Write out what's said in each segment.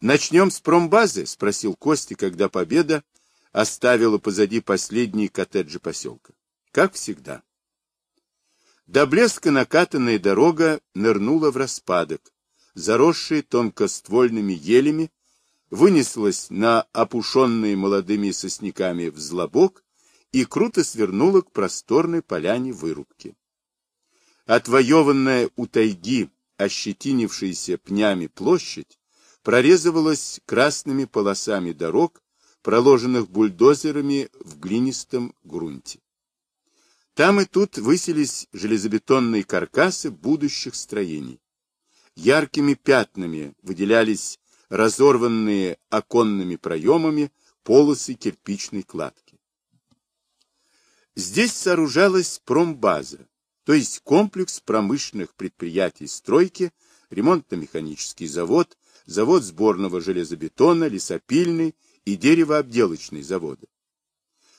Начнем с промбазы? Спросил Костя, когда победа оставила позади последние коттеджи поселка. Как всегда. До блеска накатанная дорога нырнула в распадок, заросший тонкоствольными елями, вынеслась на опушенные молодыми сосняками взлобок и круто свернула к просторной поляне вырубки. Отвоеванная у тайги, ощетинившаяся пнями площадь, прорезывалась красными полосами дорог, проложенных бульдозерами в глинистом грунте. Там и тут высились железобетонные каркасы будущих строений. Яркими пятнами выделялись разорванные оконными проемами полосы кирпичной кладки. Здесь сооружалась промбаза, то есть комплекс промышленных предприятий стройки, ремонтно-механический завод, завод сборного железобетона, лесопильный и деревообделочный заводы.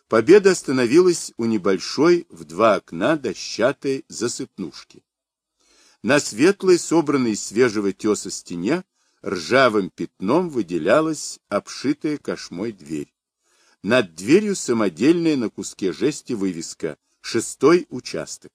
Победа остановилась у небольшой в два окна дощатой засыпнушки. На светлой, собранной из свежего теса стене, ржавым пятном выделялась обшитая кошмой дверь. Над дверью самодельная на куске жести вывеска «Шестой участок».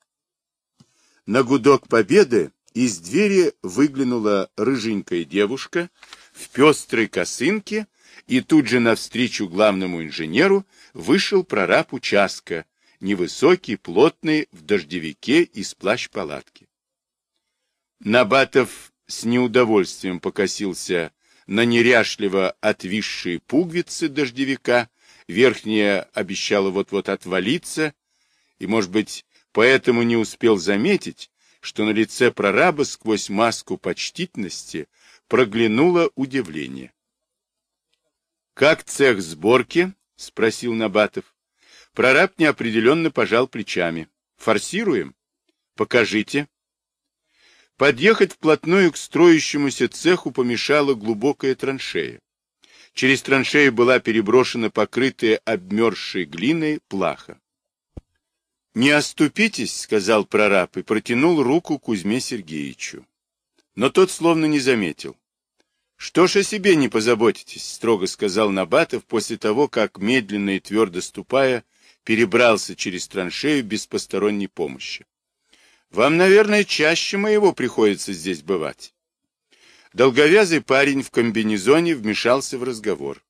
На гудок победы из двери выглянула рыженькая девушка в пестрой косынке и тут же навстречу главному инженеру вышел прораб участка, невысокий, плотный, в дождевике из плащ-палатки. Набатов с неудовольствием покосился на неряшливо отвисшие пуговицы дождевика, верхняя обещала вот-вот отвалиться, и, может быть, поэтому не успел заметить, что на лице прораба сквозь маску почтительности проглянуло удивление. «Как цех сборки?» — спросил Набатов. Прораб неопределенно пожал плечами. «Форсируем? Покажите». Подъехать вплотную к строящемуся цеху помешала глубокая траншея. Через траншею была переброшена покрытая обмерзшей глиной плаха. «Не оступитесь», — сказал прораб и протянул руку Кузьме Сергеевичу. Но тот словно не заметил. «Что ж о себе не позаботитесь?» — строго сказал Набатов после того, как, медленно и твердо ступая, перебрался через траншею без посторонней помощи. «Вам, наверное, чаще моего приходится здесь бывать». Долговязый парень в комбинезоне вмешался в разговор.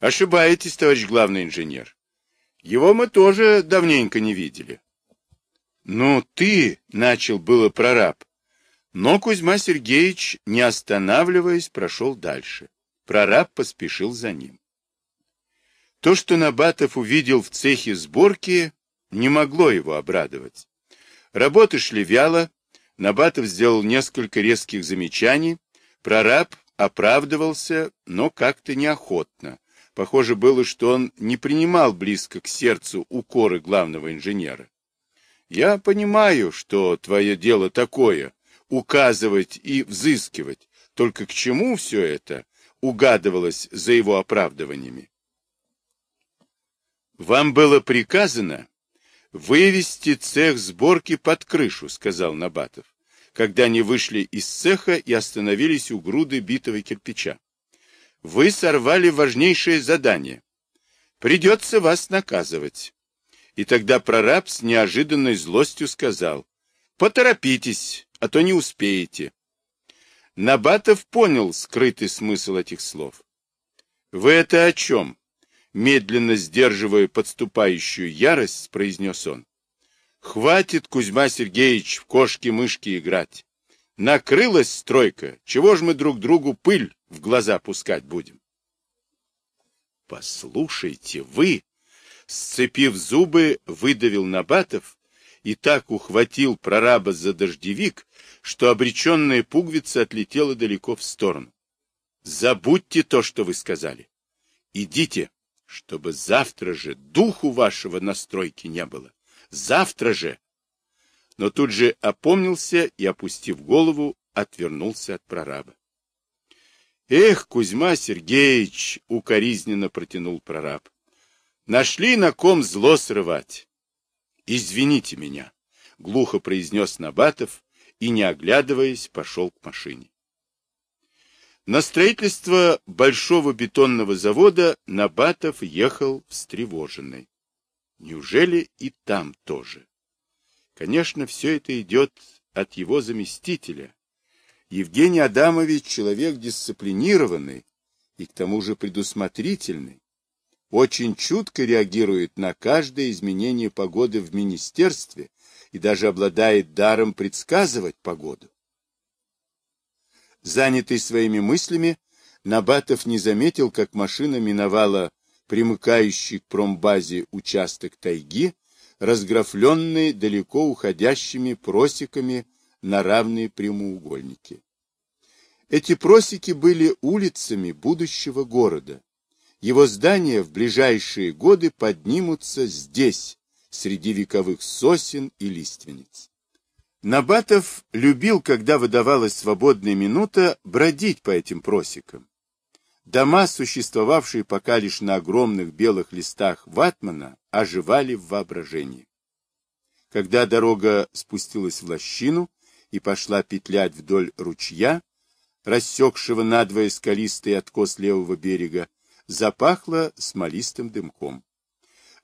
«Ошибаетесь, товарищ главный инженер. Его мы тоже давненько не видели». «Ну, ты!» — начал было прораб, но Кузьма Сергеевич, не останавливаясь, прошел дальше. Прораб поспешил за ним. То, что Набатов увидел в цехе сборки, не могло его обрадовать. Работы шли вяло, Набатов сделал несколько резких замечаний, прораб оправдывался, но как-то неохотно. Похоже было, что он не принимал близко к сердцу укоры главного инженера. «Я понимаю, что твое дело такое», указывать и взыскивать. Только к чему все это угадывалось за его оправдываниями? «Вам было приказано вывести цех сборки под крышу», — сказал Набатов, когда они вышли из цеха и остановились у груды битого кирпича. «Вы сорвали важнейшее задание. Придется вас наказывать». И тогда прораб с неожиданной злостью сказал, «Поторопитесь, а то не успеете. Набатов понял скрытый смысл этих слов. «Вы это о чем?» Медленно сдерживая подступающую ярость, произнес он. «Хватит, Кузьма Сергеевич, в кошки-мышки играть. Накрылась стройка, чего ж мы друг другу пыль в глаза пускать будем?» «Послушайте, вы!» Сцепив зубы, выдавил Набатов, и так ухватил прораба за дождевик, что обреченная пуговица отлетела далеко в сторону. Забудьте то, что вы сказали. Идите, чтобы завтра же духу вашего настройки не было. Завтра же. Но тут же опомнился и, опустив голову, отвернулся от прораба. Эх, Кузьма Сергеевич, укоризненно протянул прораб. Нашли на ком зло срывать. «Извините меня», — глухо произнес Набатов и, не оглядываясь, пошел к машине. На строительство большого бетонного завода Набатов ехал встревоженный. Неужели и там тоже? Конечно, все это идет от его заместителя. Евгений Адамович человек дисциплинированный и к тому же предусмотрительный. Очень чутко реагирует на каждое изменение погоды в министерстве и даже обладает даром предсказывать погоду. Занятый своими мыслями, Набатов не заметил, как машина миновала примыкающий к промбазе участок тайги, разграфленный далеко уходящими просеками на равные прямоугольники. Эти просеки были улицами будущего города. Его здания в ближайшие годы поднимутся здесь, среди вековых сосен и лиственниц. Набатов любил, когда выдавалась свободная минута, бродить по этим просекам. Дома, существовавшие пока лишь на огромных белых листах ватмана, оживали в воображении. Когда дорога спустилась в лощину и пошла петлять вдоль ручья, рассекшего надвое скалистый откос левого берега, запахло смолистым дымком.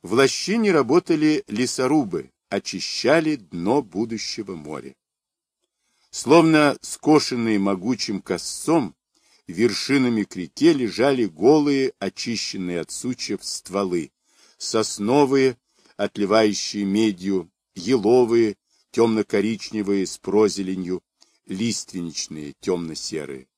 В лощине работали лесорубы, очищали дно будущего моря. Словно скошенные могучим косцом, вершинами к реке лежали голые, очищенные от сучьев стволы, сосновые, отливающие медью, еловые, темно-коричневые с прозеленью, лиственничные, темно-серые.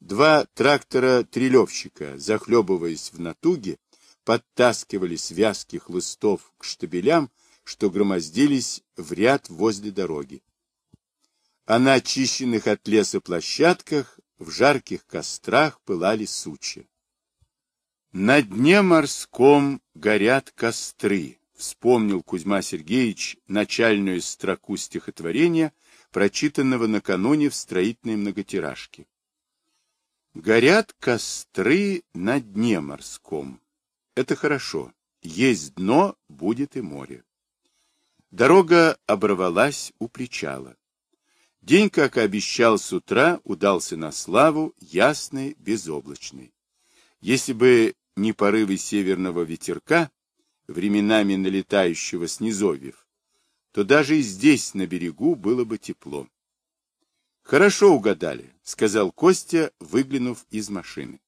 Два трактора-трелевщика, захлебываясь в натуге, подтаскивали связки хлыстов к штабелям, что громоздились в ряд возле дороги. А на очищенных от леса площадках в жарких кострах пылали сучья. На дне морском горят костры, вспомнил Кузьма Сергеевич начальную строку стихотворения, прочитанного накануне в строительной многотиражке. Горят костры на дне морском. Это хорошо. Есть дно, будет и море. Дорога оборвалась у причала. День, как и обещал с утра, удался на славу, ясный, безоблачный. Если бы не порывы северного ветерка, временами налетающего с то даже и здесь, на берегу, было бы тепло. «Хорошо угадали», — сказал Костя, выглянув из машины.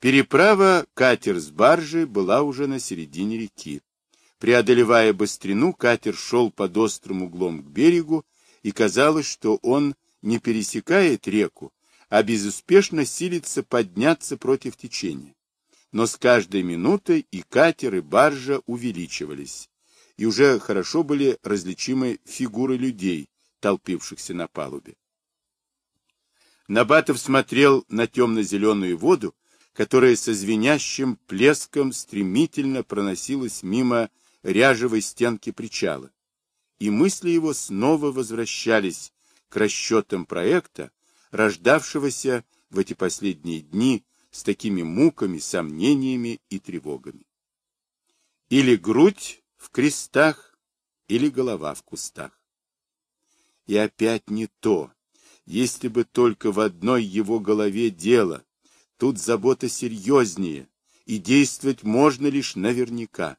Переправа катер с баржи была уже на середине реки. Преодолевая быстрину, катер шел под острым углом к берегу, и казалось, что он не пересекает реку, а безуспешно силится подняться против течения. Но с каждой минутой и катер, и баржа увеличивались, и уже хорошо были различимы фигуры людей, толпившихся на палубе. Набатов смотрел на темно-зеленую воду, которая со звенящим плеском стремительно проносилась мимо ряжевой стенки причала. И мысли его снова возвращались к расчетам проекта, рождавшегося в эти последние дни с такими муками, сомнениями и тревогами. Или грудь в крестах, или голова в кустах. И опять не то, если бы только в одной его голове дело, Тут забота серьезнее, и действовать можно лишь наверняка.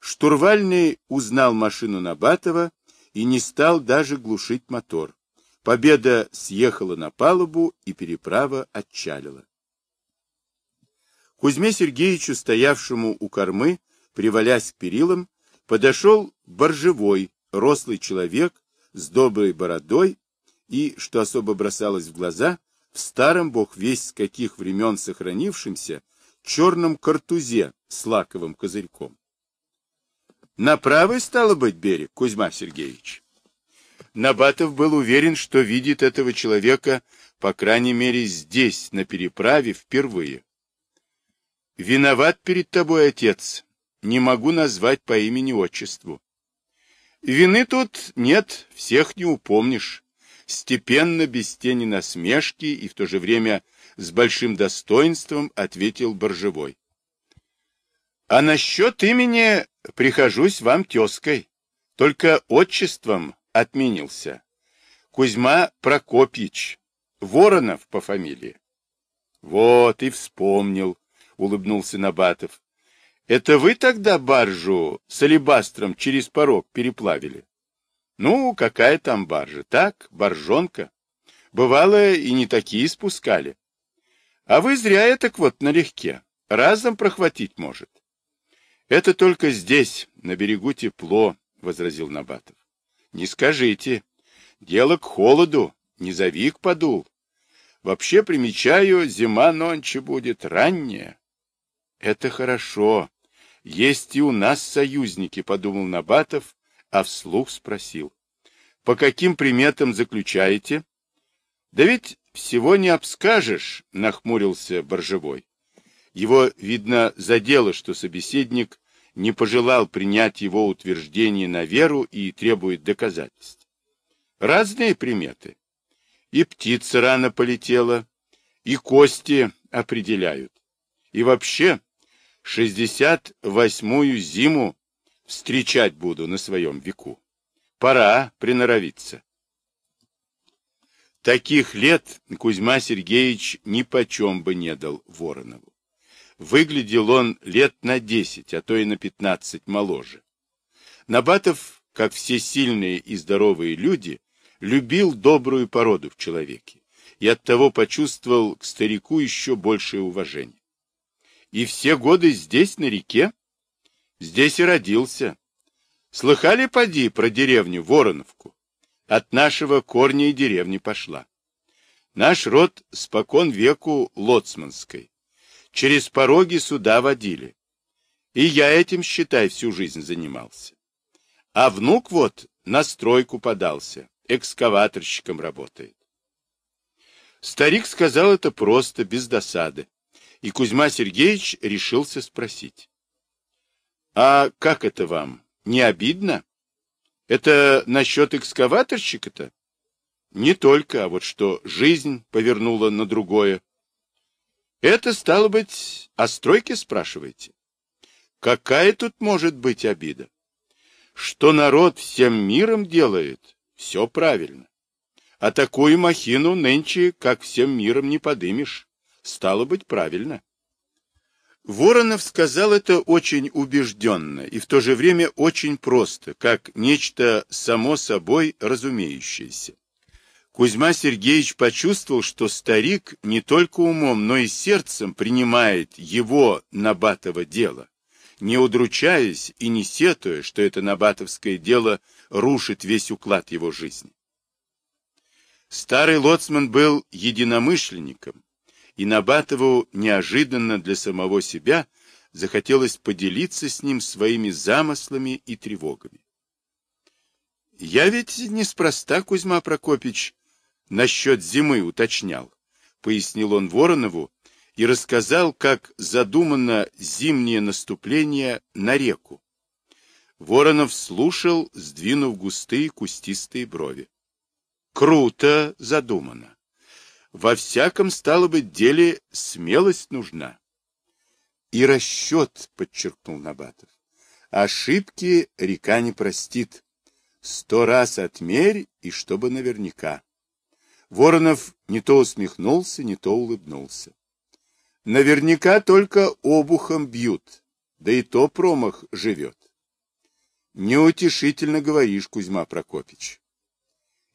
Штурвальный узнал машину Набатова и не стал даже глушить мотор. Победа съехала на палубу, и переправа отчалила. Кузьме Сергеевичу, стоявшему у кормы, привалясь к перилам, подошел боржевой, рослый человек с доброй бородой и, что особо бросалось в глаза, в старом бог весь с каких времен сохранившемся черном картузе с лаковым козырьком. На правый стало быть берег, Кузьма Сергеевич. Набатов был уверен, что видит этого человека, по крайней мере, здесь, на переправе, впервые. Виноват перед тобой, отец. Не могу назвать по имени-отчеству. Вины тут нет, всех не упомнишь степенно, без тени насмешки и в то же время с большим достоинством ответил Боржевой. — А насчет имени прихожусь вам тезкой, только отчеством отменился. Кузьма Прокопьич. Воронов по фамилии. Вот и вспомнил, улыбнулся Набатов. Это вы тогда баржу с алебастром через порог переплавили? Ну, какая там баржа? Так, боржонка. Бывало, и не такие спускали. А вы зря это вот налегке. Разом прохватить может. Это только здесь, на берегу тепло, — возразил Набатов. Не скажите. Дело к холоду, низовик подул. Вообще, примечаю, зима нонче будет ранняя. Это хорошо. Есть и у нас союзники, подумал Набатов, а вслух спросил. По каким приметам заключаете? Да ведь всего не обскажешь, нахмурился Боржевой. Его, видно, задело, что собеседник не пожелал принять его утверждение на веру и требует доказательств. Разные приметы. И птица рано полетела, и кости определяют. И вообще, шестьдесят восьмую зиму встречать буду на своем веку. Пора приноровиться. Таких лет Кузьма Сергеевич ни почем бы не дал Воронову. Выглядел он лет на десять, а то и на пятнадцать моложе. Набатов, как все сильные и здоровые люди, любил добрую породу в человеке и оттого почувствовал к старику еще большее уважение. И все годы здесь, на реке? Здесь и родился. Слыхали, поди, про деревню Вороновку? От нашего корня и деревни пошла. Наш род спокон веку лоцманской. Через пороги сюда водили. И я этим, считай, всю жизнь занимался. А внук вот на стройку подался, экскаваторщиком работает. Старик сказал это просто, без досады и Кузьма Сергеевич решился спросить. — А как это вам? Не обидно? Это насчет экскаваторщика-то? Не только, а вот что жизнь повернула на другое. Это, стало быть, о стройке спрашиваете? Какая тут может быть обида? Что народ всем миром делает, все правильно. А такую махину нынче, как всем миром, не подымешь. Стало быть, правильно. Воронов сказал это очень убежденно и в то же время очень просто, как нечто само собой разумеющееся. Кузьма Сергеевич почувствовал, что старик не только умом, но и сердцем принимает его Набатово дело, не удручаясь и не сетуя, что это набатовское дело рушит весь уклад его жизни. Старый лоцман был единомышленником, и Набатову неожиданно для самого себя захотелось поделиться с ним своими замыслами и тревогами. «Я ведь неспроста, Кузьма Прокопич, насчет зимы уточнял», — пояснил он Воронову и рассказал, как задумано зимнее наступление на реку. Воронов слушал, сдвинув густые кустистые брови. «Круто задумано. Во всяком, стало быть, деле смелость нужна. И расчет, подчеркнул Набатов. Ошибки река не простит. Сто раз отмерь, и чтобы наверняка. Воронов не то усмехнулся, не то улыбнулся. Наверняка только обухом бьют, да и то промах живет. Неутешительно говоришь, Кузьма Прокопич.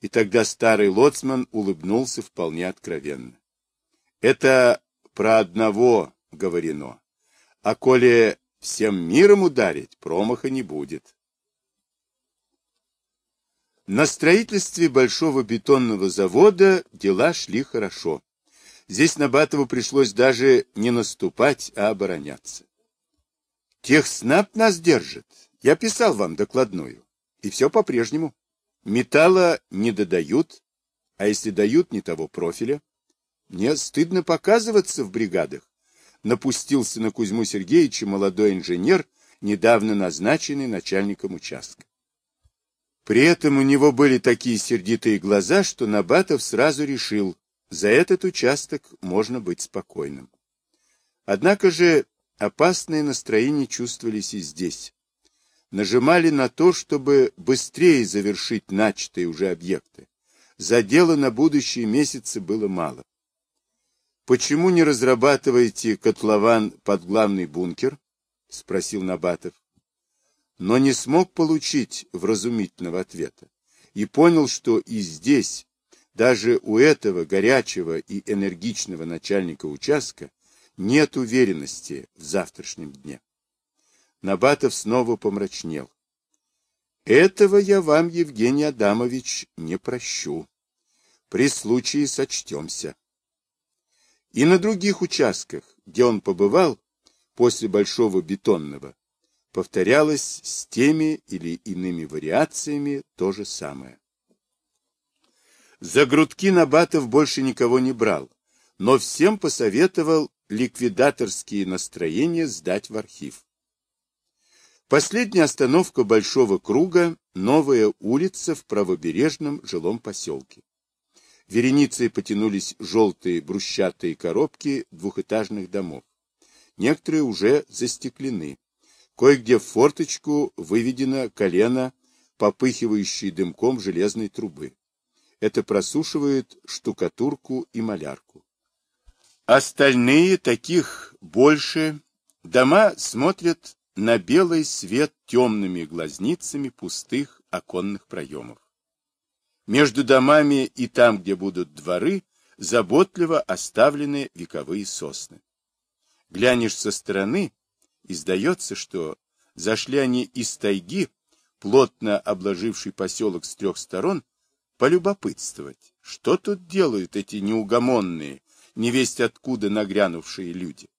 И тогда старый лоцман улыбнулся вполне откровенно. Это про одного говорено. А коли всем миром ударить, промаха не будет. На строительстве большого бетонного завода дела шли хорошо. Здесь Набатову пришлось даже не наступать, а обороняться. Техснаб нас держит. Я писал вам докладную. И все по-прежнему. Металла не додают, а если дают не того профиля, мне стыдно показываться в бригадах. Напустился на Кузьму Сергеевича молодой инженер, недавно назначенный начальником участка. При этом у него были такие сердитые глаза, что Набатов сразу решил, за этот участок можно быть спокойным. Однако же опасные настроения чувствовались и здесь нажимали на то, чтобы быстрее завершить начатые уже объекты, За дело на будущие месяцы было мало. Почему не разрабатываете котлован под главный бункер? Спросил Набатов. Но не смог получить вразумительного ответа. И понял, что и здесь, даже у этого горячего и энергичного начальника участка, нет уверенности в завтрашнем дне. Набатов снова помрачнел. Этого я вам, Евгений Адамович, не прощу. При случае сочтемся. И на других участках, где он побывал, после Большого Бетонного, повторялось с теми или иными вариациями то же самое. За грудки Набатов больше никого не брал, но всем посоветовал ликвидаторские настроения сдать в архив. Последняя остановка Большого круга – новая улица в правобережном жилом поселке. Вереницей потянулись желтые брусчатые коробки двухэтажных домов. Некоторые уже застеклены. Кое-где в форточку выведено колено, попыхивающей дымком железной трубы. Это просушивает штукатурку и малярку. Остальные, таких больше, дома смотрят на белый свет темными глазницами пустых оконных проемов. Между домами и там, где будут дворы, заботливо оставлены вековые сосны. Глянешь со стороны, и сдается, что зашли они из тайги, плотно обложивший поселок с трех сторон, полюбопытствовать, что тут делают эти неугомонные, невесть откуда нагрянувшие люди.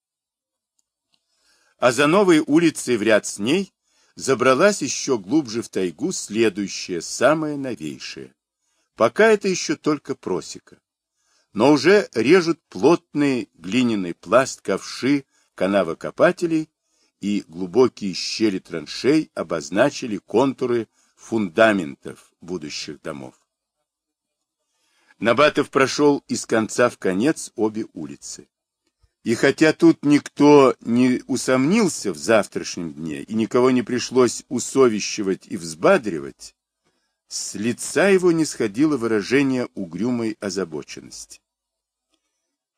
А за новой улицей в ряд с ней забралась еще глубже в тайгу следующая, самая новейшая. Пока это еще только просека. Но уже режут плотный глиняный пласт ковши канавокопателей, и глубокие щели траншей обозначили контуры фундаментов будущих домов. Набатов прошел из конца в конец обе улицы. И хотя тут никто не усомнился в завтрашнем дне, и никого не пришлось усовещивать и взбадривать, с лица его не сходило выражение угрюмой озабоченности.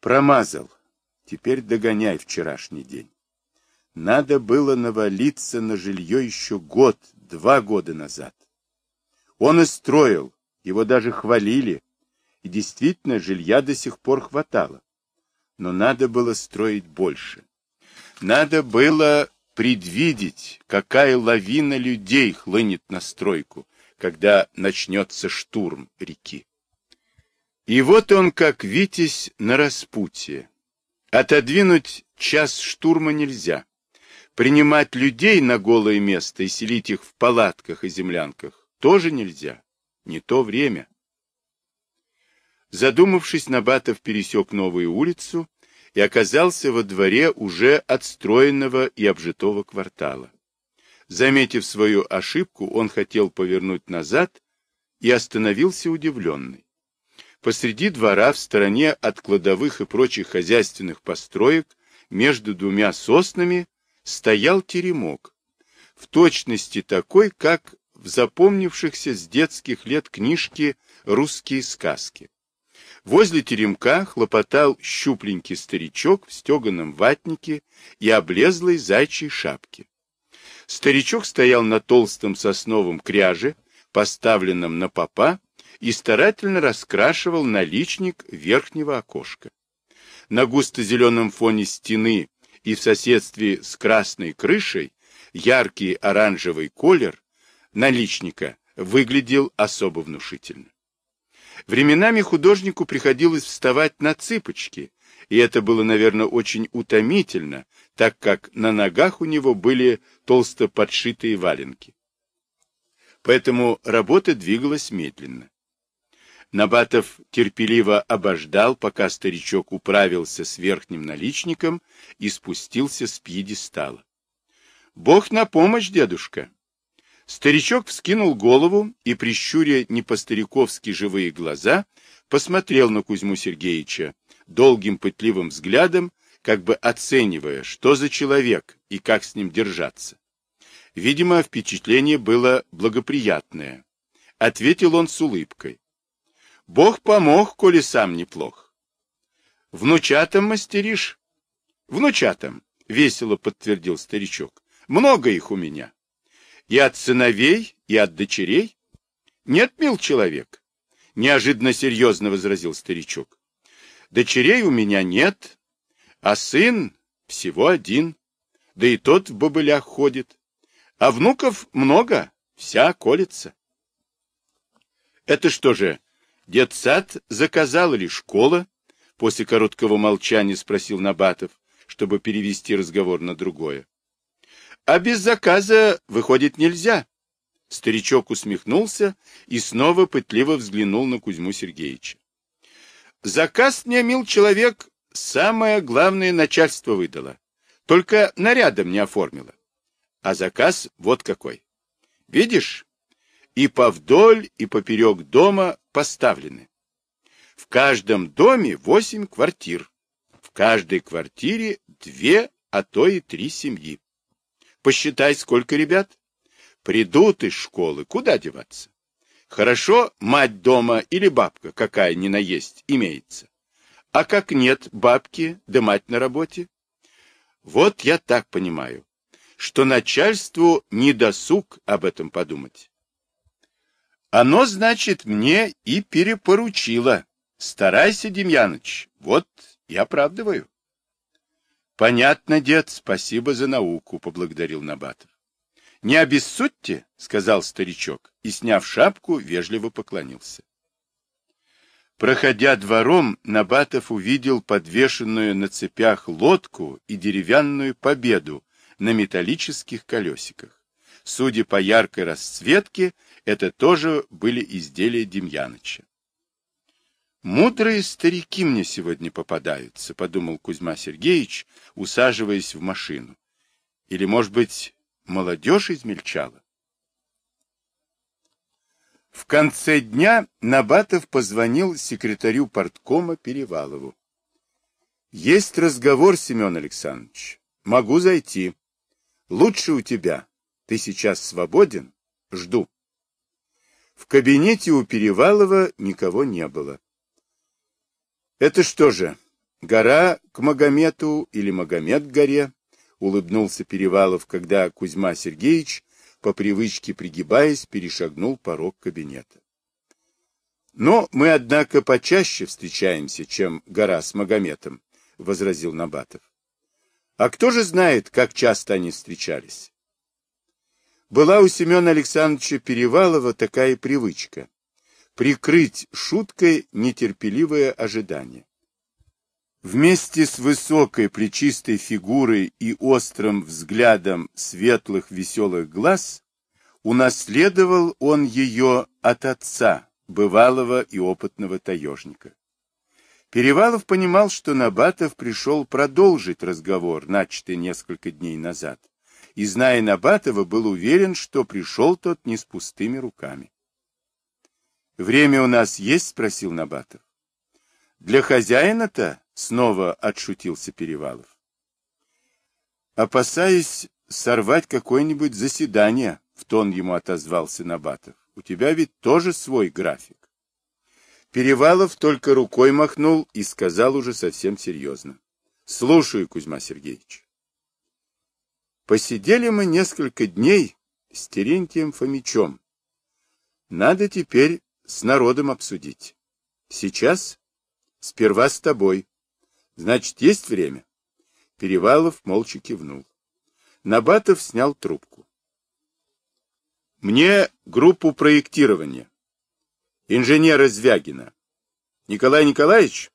Промазал. Теперь догоняй вчерашний день. Надо было навалиться на жилье еще год, два года назад. Он и строил, его даже хвалили, и действительно жилья до сих пор хватало. Но надо было строить больше. Надо было предвидеть, какая лавина людей хлынет на стройку, когда начнется штурм реки. И вот он, как Витязь на распутье. Отодвинуть час штурма нельзя. Принимать людей на голое место и селить их в палатках и землянках тоже нельзя. Не то время. Задумавшись, Набатов пересек новую улицу и оказался во дворе уже отстроенного и обжитого квартала. Заметив свою ошибку, он хотел повернуть назад и остановился удивленный. Посреди двора, в стороне от кладовых и прочих хозяйственных построек, между двумя соснами, стоял теремок, в точности такой, как в запомнившихся с детских лет книжке «Русские сказки». Возле теремка хлопотал щупленький старичок в стеганом ватнике и облезлой зайчьей шапке. Старичок стоял на толстом сосновом кряже, поставленном на попа, и старательно раскрашивал наличник верхнего окошка. На густо-зеленом фоне стены и в соседстве с красной крышей яркий оранжевый колер наличника выглядел особо внушительно. Временами художнику приходилось вставать на цыпочки, и это было, наверное, очень утомительно, так как на ногах у него были толсто подшитые валенки. Поэтому работа двигалась медленно. Набатов терпеливо обождал, пока старичок управился с верхним наличником и спустился с пьедестала. — Бог на помощь, дедушка! Старичок вскинул голову и, прищуря не по-стариковски живые глаза, посмотрел на Кузьму Сергеевича долгим пытливым взглядом как бы оценивая, что за человек и как с ним держаться. Видимо, впечатление было благоприятное. Ответил он с улыбкой. Бог помог, коли сам неплох. Внучатам мастеришь? Внучатам, весело подтвердил старичок. Много их у меня. И от сыновей, и от дочерей. Нет, мил человек, неожиданно серьезно возразил старичок. Дочерей у меня нет, а сын всего один, да и тот в бобылях ходит. А внуков много, вся колется. Это что же, детсад заказал или школа? После короткого молчания спросил Набатов, чтобы перевести разговор на другое. А без заказа выходит нельзя. Старичок усмехнулся и снова пытливо взглянул на Кузьму Сергеевича. Заказ мне, мил человек, самое главное начальство выдало. Только нарядом не оформило. А заказ вот какой. Видишь, и повдоль, и поперек дома поставлены. В каждом доме восемь квартир. В каждой квартире две, а то и три семьи. Посчитай, сколько ребят. Придут из школы, куда деваться? Хорошо, мать дома или бабка, какая ни на есть, имеется. А как нет бабки, да мать на работе? Вот я так понимаю, что начальству не досуг об этом подумать. Оно, значит, мне и перепоручило. Старайся, Демьяныч, вот и оправдываю. Понятно, дед, спасибо за науку, поблагодарил Набатов. Не обессудьте, сказал старичок и, сняв шапку, вежливо поклонился. Проходя двором, Набатов увидел подвешенную на цепях лодку и деревянную победу на металлических колесиках. Судя по яркой расцветке, это тоже были изделия Демьяныча. «Мудрые старики мне сегодня попадаются», — подумал Кузьма Сергеевич, усаживаясь в машину. «Или, может быть, молодежь измельчала?» В конце дня Набатов позвонил секретарю порткома Перевалову. «Есть разговор, Семен Александрович. Могу зайти. Лучше у тебя. Ты сейчас свободен? Жду. В кабинете у Перевалова никого не было. Это что же, гора к Магомету или Магомед к горе? Улыбнулся Перевалов, когда Кузьма Сергеевич, по привычке пригибаясь, перешагнул порог кабинета. Но мы, однако, почаще встречаемся, чем гора с Магометом, — возразил Набатов. А кто же знает, как часто они встречались? Была у Семена Александровича Перевалова такая привычка — прикрыть шуткой нетерпеливое ожидание. Вместе с высокой плечистой фигурой и острым взглядом светлых веселых глаз унаследовал он ее от отца, бывалого и опытного таежника. Перевалов понимал, что Набатов пришел продолжить разговор, начатый несколько дней назад и, зная Набатова, был уверен, что пришел тот не с пустыми руками. «Время у нас есть?» — спросил Набатов. «Для хозяина-то?» — снова отшутился Перевалов. «Опасаясь сорвать какое-нибудь заседание», — в тон ему отозвался Набатов. «У тебя ведь тоже свой график». Перевалов только рукой махнул и сказал уже совсем серьезно. «Слушаю, Кузьма Сергеевич». Посидели мы несколько дней с Терентием Фомичом. Надо теперь с народом обсудить. Сейчас? Сперва с тобой. Значит, есть время? Перевалов молча кивнул. Набатов снял трубку. Мне группу проектирования. Инженера Звягина. Николай Николаевич,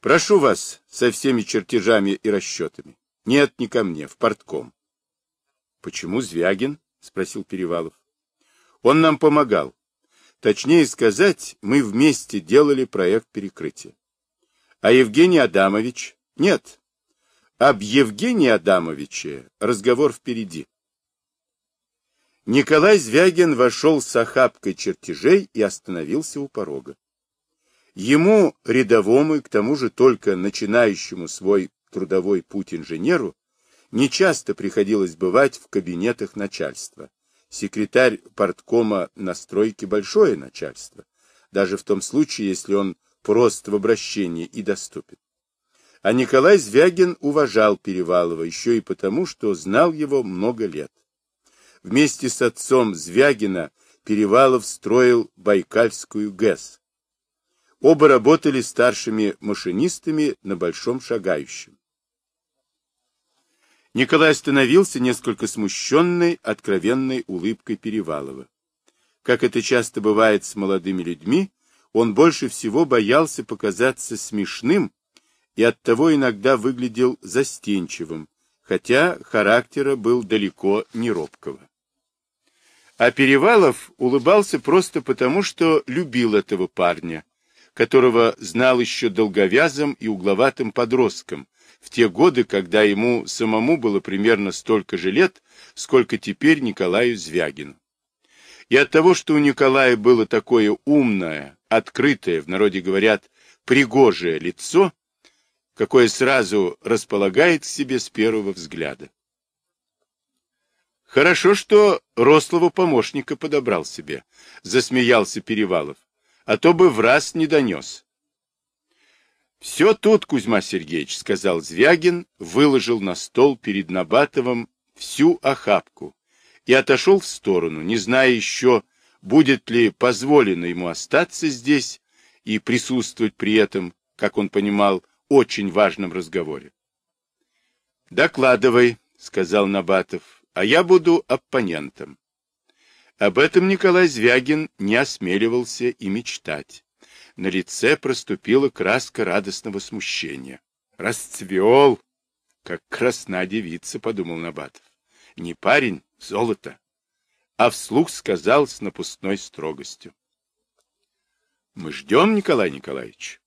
прошу вас со всеми чертежами и расчетами. Нет, не ко мне, в портком. Почему Звягин? Спросил Перевалов. Он нам помогал. Точнее сказать, мы вместе делали проект перекрытия. А Евгений Адамович? Нет. Об Евгении Адамовиче разговор впереди. Николай Звягин вошел с охапкой чертежей и остановился у порога. Ему, рядовому и к тому же только начинающему свой трудовой путь инженеру, нечасто приходилось бывать в кабинетах начальства. Секретарь порткома на стройке большое начальство, даже в том случае, если он прост в обращении и доступен. А Николай Звягин уважал Перевалова еще и потому, что знал его много лет. Вместе с отцом Звягина Перевалов строил Байкальскую ГЭС. Оба работали старшими машинистами на Большом Шагающем. Николай остановился, несколько смущенный откровенной улыбкой Перевалова. Как это часто бывает с молодыми людьми, он больше всего боялся показаться смешным и оттого иногда выглядел застенчивым, хотя характера был далеко не робкого. А Перевалов улыбался просто потому, что любил этого парня, которого знал еще долговязым и угловатым подростком, в те годы, когда ему самому было примерно столько же лет, сколько теперь Николаю Звягину. И от того, что у Николая было такое умное, открытое, в народе говорят, пригожее лицо, какое сразу располагает к себе с первого взгляда. Хорошо, что рослого помощника подобрал себе, засмеялся Перевалов, а то бы в раз не донес. Все тут, Кузьма Сергеевич, сказал Звягин, выложил на стол перед Набатовым всю охапку, и отошел в сторону, не зная еще, будет ли позволено ему остаться здесь и присутствовать при этом, как он понимал, очень важном разговоре. «Докладывай», — сказал Набатов, — «а я буду оппонентом». Об этом Николай Звягин не осмеливался и мечтать. На лице проступила краска радостного смущения. «Расцвел, как красна девица», — подумал Набатов. «Не парень, Золото. А вслух сказал с напускной строгостью. Мы ждем, Николай Николаевич.